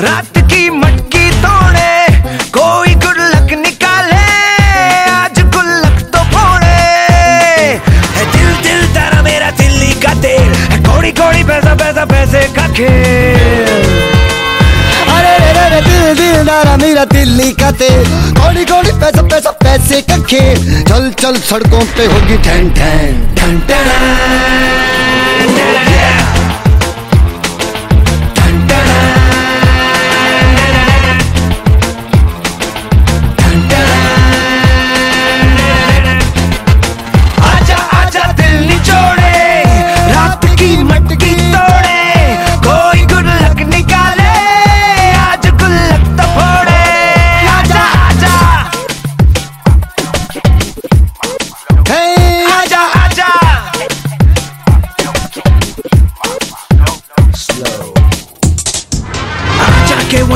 रात की मटकी तोड़े कोई गुल्लक निकाले आज गुल्लक तो फोड़े। है दिल दिल तारा मेरा दिल्ली का तेल है कौड़ी पैसा पैसा पैसे का खेल। अरे रे रे रे दिल दिल मेरा दिल्ली का तेल कौड़ी कौड़ी पैसा पैसा पैसे का खेल। चल चल सड़कों पे होगी ठंड ठंड ठंड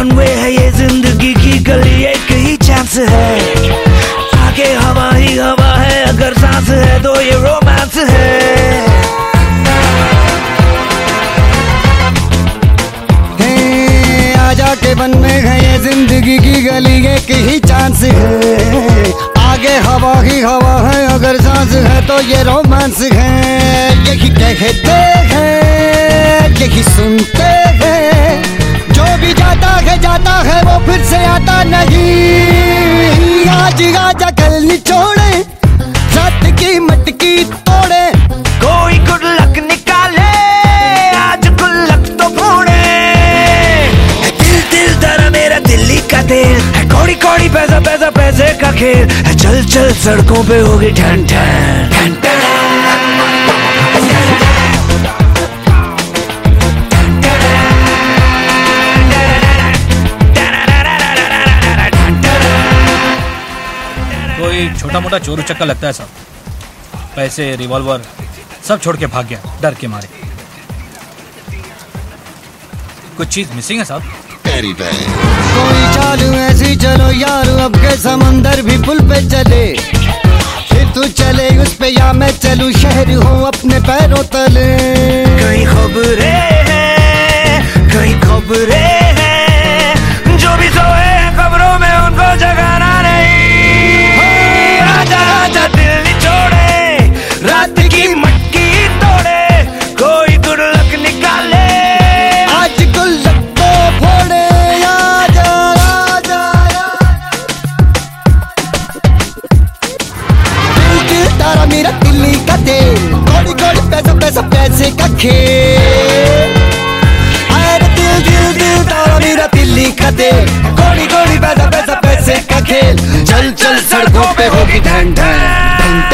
वन वे है ये ज़िंदगी की गली, एक ही चांस है। आगे हवा ही हवा है, अगर सांस है तो ये रोमांस है। आजा के बन में है ये ज़िंदगी की गली, एक ही चांस है। आगे हवा ही हवा है, अगर सांस है तो ये रोमांस है। यही कहते आता नहीं। आज आजा कल निचोड़े रात की मटकी तोड़े। कोई गुड लक निकाले, आज गुड लक तो फोड़े। दिल दिल दरा मेरा दिल्ली का दिल है कौड़ी कौड़ी पैसा पैसा, पैसे का खेल। चल चल, सड़कों पे होगी ठन ठन कोई छोटा मोटा चोर उचक्का लगता है सब। पैसे रिवॉल्वर सब छोड़ के भाग गया डर के मारे। कुछ चीज़ मिसिंग है साहब कोई चालू ऐसी चलो यार अब के समंदर भी पुल पे चले। फिर तू चले उस पे या मैं चलू शहर हूँ अपने पैरों तले। कई खबरें। खेल। अरे दिल दिल दिल, तारा, मेरा दिल्ली का दे कौड़ी कौड़ी पैसा पैसा, पैसे का खेल। चल चल, सड़कों पे होगी ढंढ ढंढ